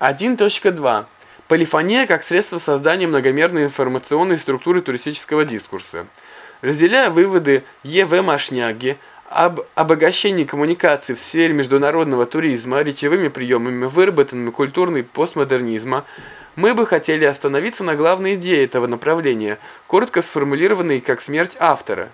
1.2. Полифония как средство создания многомерной информационной структуры туристического дискурса. Разделяя выводы Е.В. Машняги об обогащении коммуникаций в сфере международного туризма речевыми приемами, выработанными культурной постмодернизма, мы бы хотели остановиться на главной идее этого направления, коротко сформулированной как смерть автора.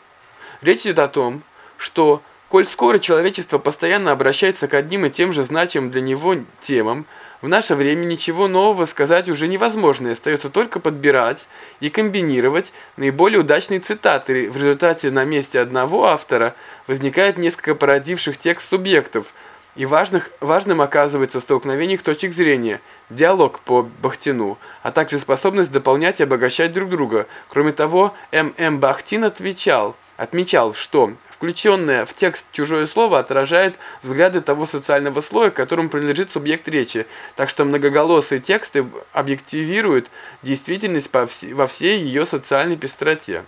Речь идет о том, что, коль скоро человечество постоянно обращается к одним и тем же значимым для него темам, в наше время ничего нового сказать уже невозможно, и остается только подбирать и комбинировать наиболее удачные цитаты. В результате на месте одного автора возникает несколько породивших текст субъектов, и важных, важным оказывается столкновение их точек зрения, диалог по Бахтину, а также способность дополнять и обогащать друг друга. Кроме того, М.М. Бахтин отвечал, отмечал, что Включенное в текст чужое слово отражает взгляды того социального слоя, которому принадлежит субъект речи, так что многоголосые тексты объективируют действительность во всей ее социальной пестроте.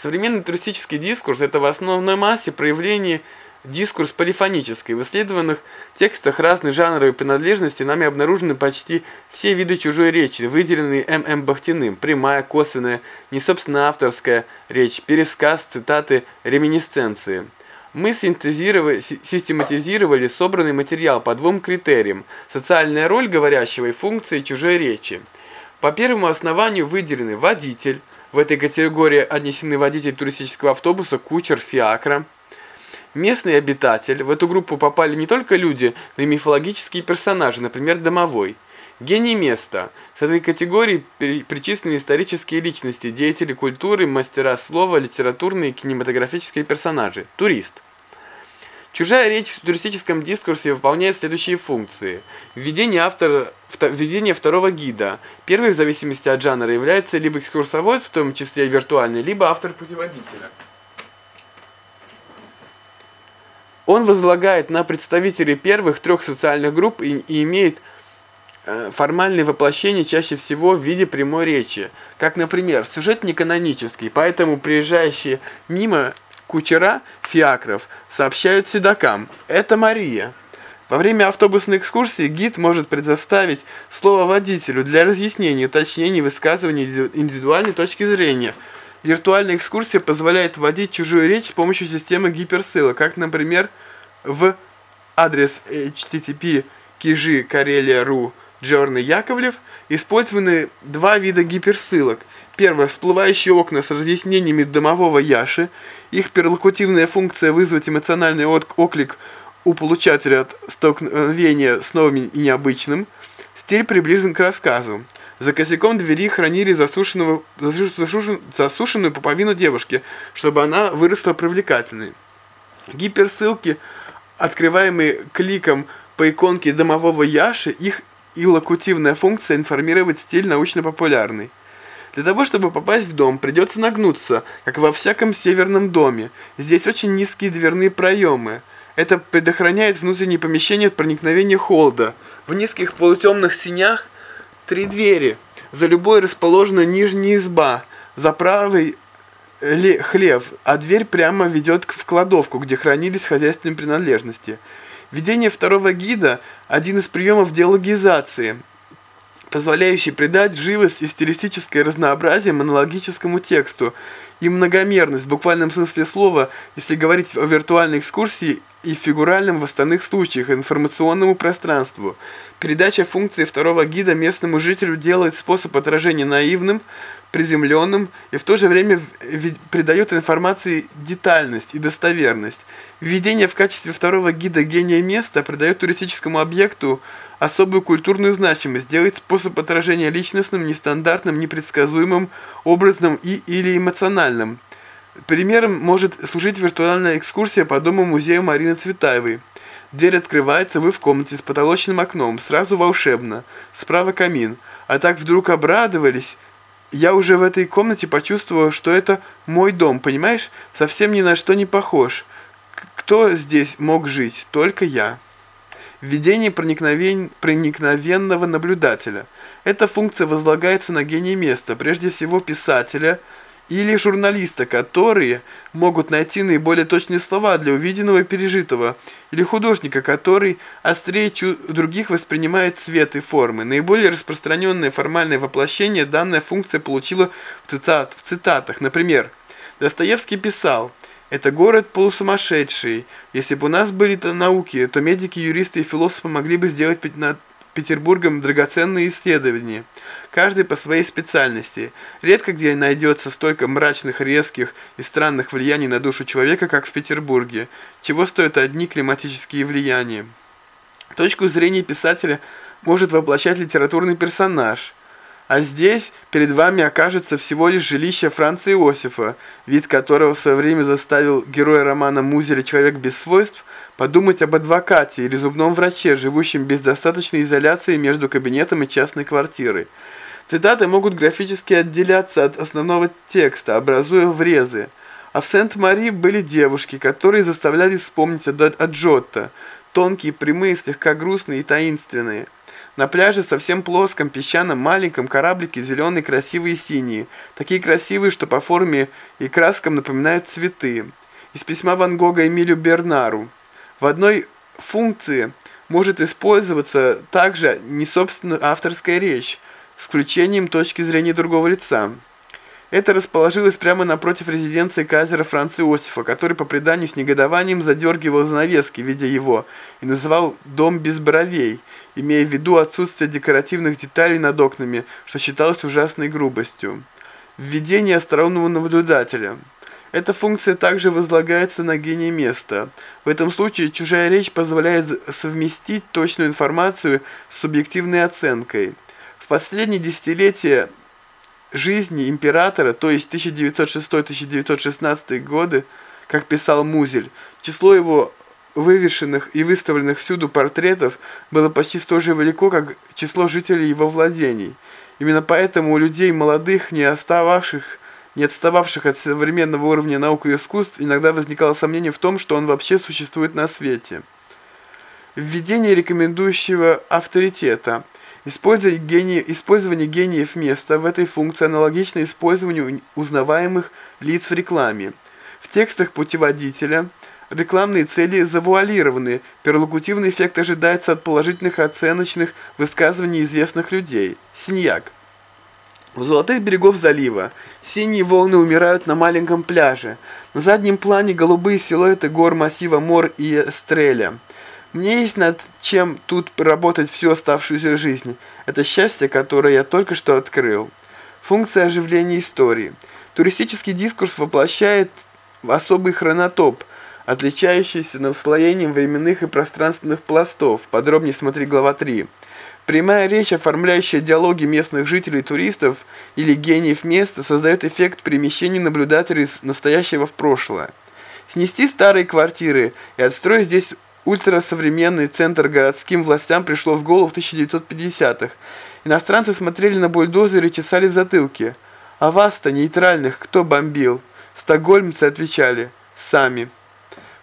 Современный туристический дискурс – это в основной массе проявление Дискурс полифонический. В исследованных текстах разные жанры и принадлежности нами обнаружены почти все виды чужой речи, выделенные М.М. Бахтиным. Прямая, косвенная, не собственно авторская речь, пересказ, цитаты, реминисценции. Мы синтезировали, систематизировали собранный материал по двум критериям – социальная роль говорящего и функции чужой речи. По первому основанию выделены водитель, в этой категории отнесены водитель туристического автобуса, кучер, фиакра – Местный обитатель, в эту группу попали не только люди, но и мифологические персонажи, например, домовой. Гений места. С этой категории причислены исторические личности, деятели культуры, мастера слова, литературные и кинематографические персонажи. Турист. Чужая речь в туристическом дискурсе выполняет следующие функции. Введение автора, введение второго гида. Первый в зависимости от жанра является либо экскурсовод, в том числе виртуальный, либо автор путеводителя. Он возлагает на представителей первых трех социальных групп и, и имеет э, формальное воплощение чаще всего в виде прямой речи. Как, например, сюжет не канонический, поэтому приезжающие мимо кучера фиакров сообщают седокам «Это Мария». Во время автобусной экскурсии гид может предоставить слово водителю для разъяснения, уточнения, высказывания индивидуальной точки зрения – Виртуальная экскурсия позволяет вводить чужую речь с помощью системы гиперссылок, как, например, в адрес http кижи карелия.ру Джорны Яковлев использованы два вида гиперссылок. Первое – всплывающие окна с разъяснениями домового Яши. Их перлокутивная функция вызвать эмоциональный отклик у получателя от столкновения с новым и необычным. Стиль приближен к рассказу. За косяком двери хранили засушенного, засушен, засушенную пуповину девушки, чтобы она выросла привлекательной. Гиперссылки, открываемые кликом по иконке домового Яши, их иллокутивная функция информировать стиль научно-популярный. Для того, чтобы попасть в дом, придется нагнуться, как во всяком северном доме. Здесь очень низкие дверные проемы. Это предохраняет внутренние помещения от проникновения холода. В низких полутемных синях Три двери. За любой расположена нижняя изба. За правой хлев, а дверь прямо ведет в кладовку, где хранились хозяйственные принадлежности. Введение второго гида – один из приемов диалогизации, позволяющий придать живость и стилистическое разнообразие монологическому тексту и многомерность в буквальном смысле слова, если говорить о виртуальной экскурсии и фигуральном в остальных случаях информационному пространству. Передача функции второго гида местному жителю делает способ отражения наивным, приземленным и в то же время придает информации детальность и достоверность. Введение в качестве второго гида гения места придает туристическому объекту особую культурную значимость, делает способ отражения личностным, нестандартным, непредсказуемым, образным и или эмоциональным. Примером может служить виртуальная экскурсия по дому музея Марины Цветаевой. Дверь открывается, вы в комнате с потолочным окном, сразу волшебно, справа камин. А так вдруг обрадовались. Я уже в этой комнате почувствовала, что это мой дом, понимаешь? Совсем ни на что не похож. Кто здесь мог жить? Только я. Введение проникновен... проникновенного наблюдателя. Эта функция возлагается на гений места, прежде всего писателя – или журналиста, которые могут найти наиболее точные слова для увиденного и пережитого, или художника, который острее других воспринимает цвет и формы. Наиболее распространенное формальное воплощение данная функция получила в, цитат, в цитатах. Например, Достоевский писал «Это город полусумасшедший. Если бы у нас были -то науки, то медики, юристы и философы могли бы сделать Петербургом драгоценные исследования, каждый по своей специальности. Редко где найдется столько мрачных, резких и странных влияний на душу человека, как в Петербурге, чего стоят одни климатические влияния. Точку зрения писателя может воплощать литературный персонаж – а здесь перед вами окажется всего лишь жилище Франца Иосифа, вид которого в свое время заставил героя романа Музеля «Человек без свойств» подумать об адвокате или зубном враче, живущем без достаточной изоляции между кабинетом и частной квартирой. Цитаты могут графически отделяться от основного текста, образуя врезы. А в Сент-Мари были девушки, которые заставляли вспомнить о Джотто, тонкие, прямые, слегка грустные и таинственные. На пляже совсем плоском, песчаном, маленьком кораблике зеленые, красивые синие. Такие красивые, что по форме и краскам напоминают цветы. Из письма Ван Гога Эмилю Бернару. В одной функции может использоваться также не собственно авторская речь, с включением точки зрения другого лица. Это расположилось прямо напротив резиденции кайзера Франца Иосифа, который по преданию с негодованием задергивал занавески, видя его, и называл «дом без бровей», имея в виду отсутствие декоративных деталей над окнами, что считалось ужасной грубостью. Введение остроумного наблюдателя. Эта функция также возлагается на гений места. В этом случае чужая речь позволяет совместить точную информацию с субъективной оценкой. В последние десятилетия жизни императора, то есть 1906-1916 годы, как писал Музель, число его вывешенных и выставленных всюду портретов было почти столь же велико, как число жителей его владений. Именно поэтому у людей молодых, не остававших, не отстававших от современного уровня наук и искусств, иногда возникало сомнение в том, что он вообще существует на свете. Введение рекомендующего авторитета – Использование, гений, использование гениев места в этой функции аналогично использованию узнаваемых лиц в рекламе. В текстах путеводителя рекламные цели завуалированы, перлокутивный эффект ожидается от положительных оценочных высказываний известных людей. Синьяк. У золотых берегов залива синие волны умирают на маленьком пляже. На заднем плане голубые силуэты гор массива Мор и Эстреля – мне есть над чем тут работать всю оставшуюся жизнь. Это счастье, которое я только что открыл. Функция оживления истории. Туристический дискурс воплощает особый хронотоп, отличающийся наслоением временных и пространственных пластов. Подробнее смотри глава 3. Прямая речь, оформляющая диалоги местных жителей и туристов или гениев места, создает эффект перемещения наблюдателей с настоящего в прошлое. Снести старые квартиры и отстроить здесь Ультрасовременный центр городским властям пришло в голову в 1950-х. Иностранцы смотрели на бульдозеры и чесали в затылке. А вас-то, нейтральных, кто бомбил? Стокгольмцы отвечали «сами».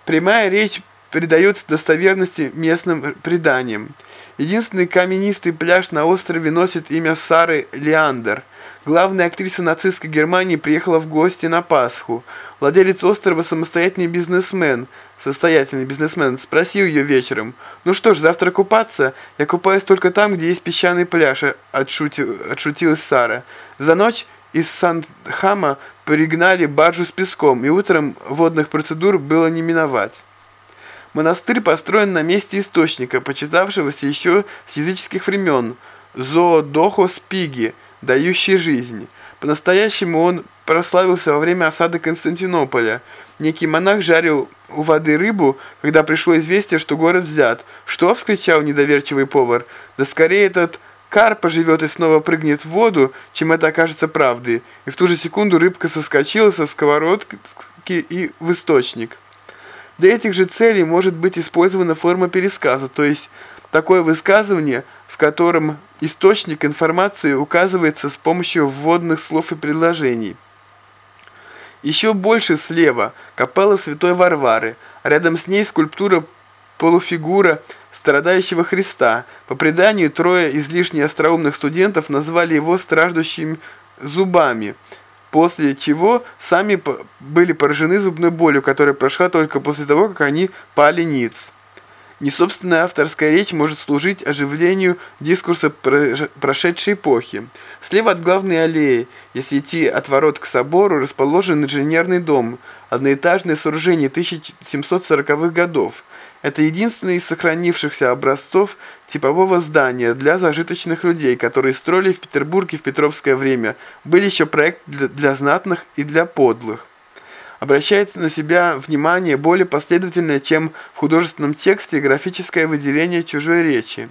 Прямая речь придается достоверности местным преданиям. Единственный каменистый пляж на острове носит имя Сары Леандер. Главная актриса нацистской Германии приехала в гости на Пасху. Владелец острова самостоятельный бизнесмен – состоятельный бизнесмен, спросил ее вечером, «Ну что ж, завтра купаться? Я купаюсь только там, где есть песчаный пляж», — отшутил, отшутилась Сара. За ночь из Сандхама пригнали баржу с песком, и утром водных процедур было не миновать. Монастырь построен на месте источника, почитавшегося еще с языческих времен, Зоодохос Пиги, дающий жизнь. По-настоящему он прославился во время осады Константинополя. Некий монах жарил у воды рыбу, когда пришло известие, что город взят. «Что?» – вскричал недоверчивый повар. «Да скорее этот карп поживет и снова прыгнет в воду, чем это окажется правдой». И в ту же секунду рыбка соскочила со сковородки и в источник. Для этих же целей может быть использована форма пересказа, то есть такое высказывание, в котором источник информации указывается с помощью вводных слов и предложений. Еще больше слева капелла Святой Варвары, рядом с ней скульптура полуфигура страдающего Христа. По преданию, трое излишне остроумных студентов назвали его страждущими зубами. после чего сами были поражены зубной болью, которая прошла только после того, как они пали ниц. Несобственная авторская речь может служить оживлению дискурса прошедшей эпохи. Слева от главной аллеи, если идти от ворот к собору, расположен инженерный дом, одноэтажное сооружение 1740-х годов. Это единственный из сохранившихся образцов типового здания для зажиточных людей, которые строили в Петербурге в Петровское время. Были еще проект для, для знатных и для подлых обращает на себя внимание более последовательное, чем в художественном тексте графическое выделение чужой речи.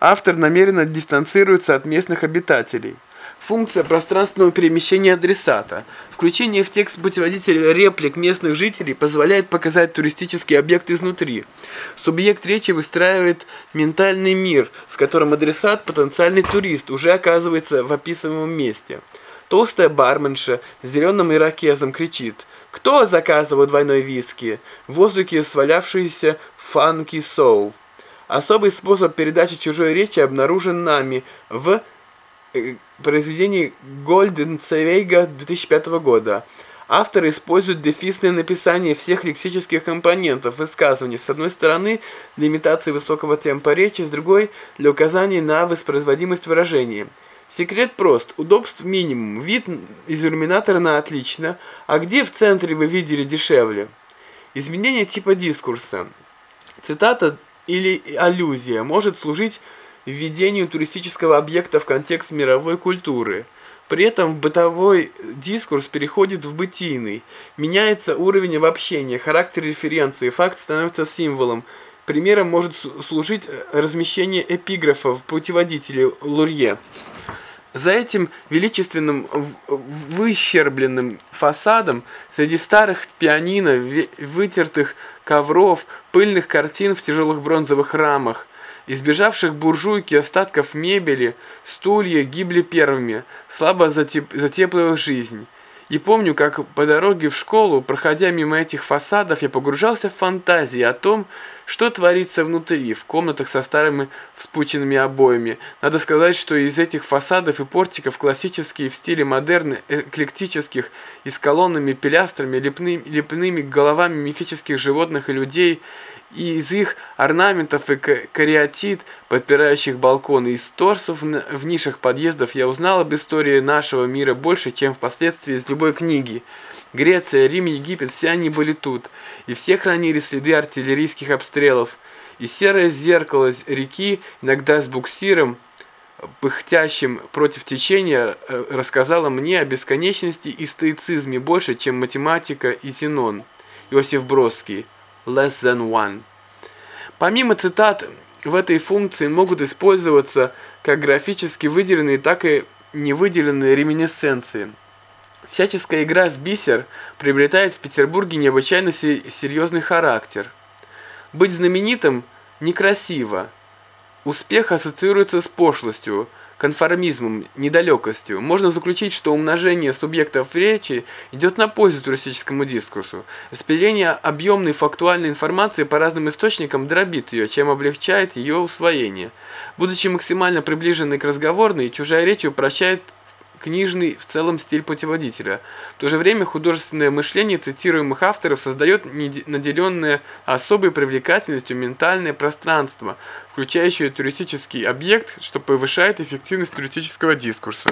Автор намеренно дистанцируется от местных обитателей. Функция пространственного перемещения адресата. Включение в текст путеводителя реплик местных жителей позволяет показать туристический объект изнутри. Субъект речи выстраивает ментальный мир, в котором адресат, потенциальный турист, уже оказывается в описываемом месте. Толстая барменша с зеленым ирокезом кричит – кто заказывал двойной виски? В воздухе свалявшийся фанки соул. Особый способ передачи чужой речи обнаружен нами в э, произведении Голден Цевейга 2005 года. Автор использует дефисное написание всех лексических компонентов высказывания. С одной стороны, для имитации высокого темпа речи, с другой – для указания на воспроизводимость выражения. Секрет прост. Удобств минимум. Вид из иллюминатора на отлично. А где в центре вы видели дешевле? Изменение типа дискурса. Цитата или аллюзия может служить введению туристического объекта в контекст мировой культуры. При этом бытовой дискурс переходит в бытийный. Меняется уровень обобщения, характер референции, факт становится символом. Примером может служить размещение эпиграфов в путеводителе Лурье. За этим величественным выщербленным фасадом среди старых пианино, вытертых ковров, пыльных картин в тяжелых бронзовых рамах, избежавших буржуйки остатков мебели, стулья гибли первыми, слабо затеп жизнь. И помню, как по дороге в школу, проходя мимо этих фасадов, я погружался в фантазии о том, что творится внутри, в комнатах со старыми вспученными обоями. Надо сказать, что из этих фасадов и портиков классические в стиле модерн, эклектических и с колоннами, пилястрами, лепными, лепными головами мифических животных и людей – и из их орнаментов и кариатид, подпирающих балконы, из торсов в нишах подъездов я узнал об истории нашего мира больше, чем впоследствии из любой книги. Греция, Рим, Египет, все они были тут, и все хранили следы артиллерийских обстрелов. И серое зеркало реки, иногда с буксиром, пыхтящим против течения, рассказало мне о бесконечности и стоицизме больше, чем математика и Зенон. Иосиф Бродский less than one. Помимо цитат, в этой функции могут использоваться как графически выделенные, так и невыделенные реминесценции. Всяческая игра в бисер приобретает в Петербурге необычайно серьезный характер. Быть знаменитым некрасиво. Успех ассоциируется с пошлостью, конформизмом, недалекостью, можно заключить, что умножение субъектов речи идет на пользу туристическому дискурсу. Распределение объемной фактуальной информации по разным источникам дробит ее, чем облегчает ее усвоение. Будучи максимально приближенной к разговорной, чужая речь упрощает книжный в целом стиль путеводителя. В то же время художественное мышление цитируемых авторов создает наделенное особой привлекательностью ментальное пространство, включающее туристический объект, что повышает эффективность туристического дискурса.